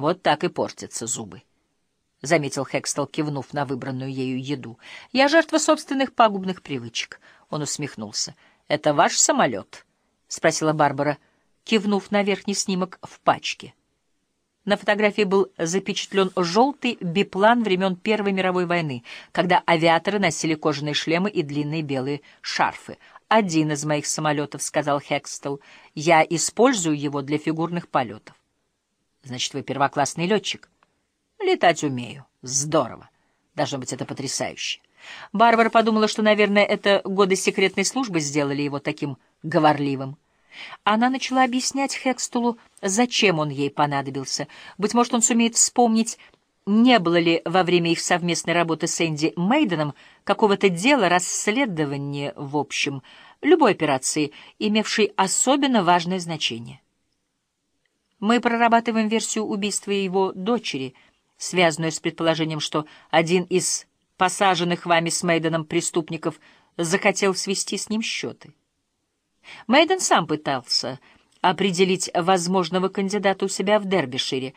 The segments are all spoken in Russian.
Вот так и портятся зубы. — заметил Хекстел, кивнув на выбранную ею еду. — Я жертва собственных пагубных привычек. Он усмехнулся. — Это ваш самолет? — спросила Барбара, кивнув на верхний снимок в пачке. На фотографии был запечатлен желтый биплан времен Первой мировой войны, когда авиаторы носили кожаные шлемы и длинные белые шарфы. «Один из моих самолетов», — сказал Хекстел. «Я использую его для фигурных полетов». «Значит, вы первоклассный летчик?» «Летать умею. Здорово. Должно быть, это потрясающе». Барбара подумала, что, наверное, это годы секретной службы сделали его таким говорливым. Она начала объяснять Хекстулу, зачем он ей понадобился. Быть может, он сумеет вспомнить, не было ли во время их совместной работы с Энди Мейденом какого-то дела, расследования, в общем, любой операции, имевшей особенно важное значение. Мы прорабатываем версию убийства его дочери, связанную с предположением, что один из посаженных вами с Мейденом преступников захотел свести с ним счеты. Мейден сам пытался определить возможного кандидата у себя в Дербишире,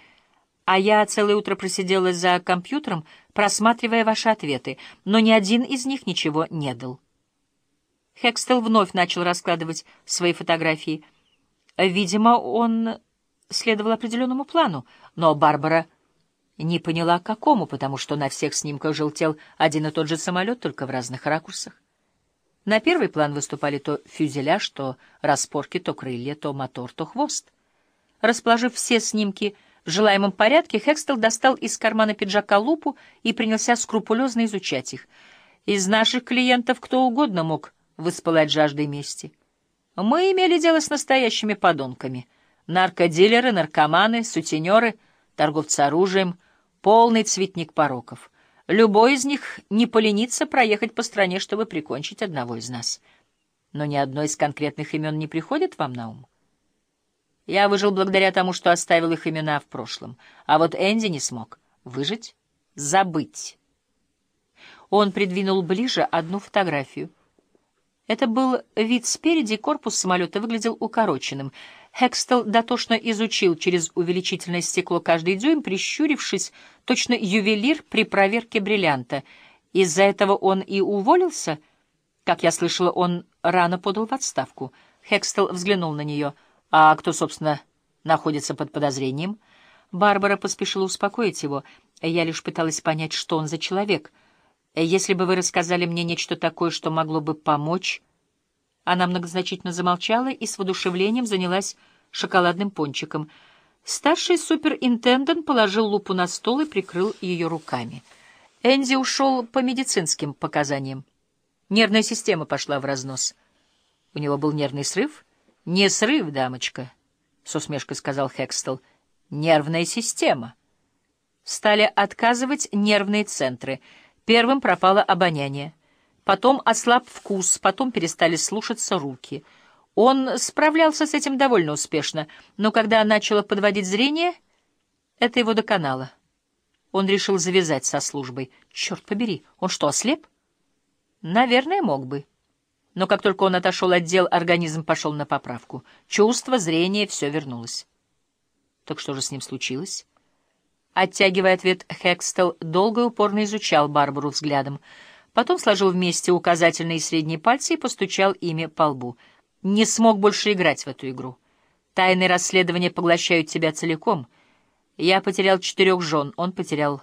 а я целое утро просидела за компьютером, просматривая ваши ответы, но ни один из них ничего не дал. Хекстел вновь начал раскладывать свои фотографии. Видимо, он следовал определенному плану, но Барбара не поняла, какому, потому что на всех снимках желтел один и тот же самолет, только в разных ракурсах. На первый план выступали то фюзеляж, то распорки, то крылья, то мотор, то хвост. Расположив все снимки в желаемом порядке, Хекстел достал из кармана пиджака лупу и принялся скрупулезно изучать их. Из наших клиентов кто угодно мог воспылать жаждой мести. Мы имели дело с настоящими подонками. Наркодилеры, наркоманы, сутенеры, торговцы оружием, полный цветник пороков — Любой из них не поленится проехать по стране, чтобы прикончить одного из нас. Но ни одно из конкретных имен не приходит вам на ум. Я выжил благодаря тому, что оставил их имена в прошлом. А вот Энди не смог. Выжить? Забыть. Он придвинул ближе одну фотографию. Это был вид спереди, корпус самолета выглядел укороченным — Хекстел дотошно изучил через увеличительное стекло каждый дюйм, прищурившись, точно ювелир при проверке бриллианта. Из-за этого он и уволился? Как я слышала, он рано подал в отставку. Хекстел взглянул на нее. А кто, собственно, находится под подозрением? Барбара поспешила успокоить его. Я лишь пыталась понять, что он за человек. Если бы вы рассказали мне нечто такое, что могло бы помочь... Она многозначительно замолчала и с воодушевлением занялась шоколадным пончиком. Старший суперинтендант положил лупу на стол и прикрыл ее руками. Энди ушел по медицинским показаниям. Нервная система пошла в разнос. У него был нервный срыв? — Не срыв, дамочка, — с усмешкой сказал Хекстел. — Нервная система. Стали отказывать нервные центры. Первым пропало обоняние. Потом ослаб вкус, потом перестали слушаться руки. Он справлялся с этим довольно успешно, но когда начало подводить зрение, это его доконало. Он решил завязать со службой. Черт побери, он что, ослеп? Наверное, мог бы. Но как только он отошел от дел, организм пошел на поправку. Чувство, зрение — все вернулось. Так что же с ним случилось? Оттягивая ответ, Хекстел долго и упорно изучал Барбару взглядом — Потом сложил вместе указательные и средние пальцы и постучал ими по лбу. Не смог больше играть в эту игру. Тайные расследования поглощают тебя целиком. Я потерял четырех жен, он потерял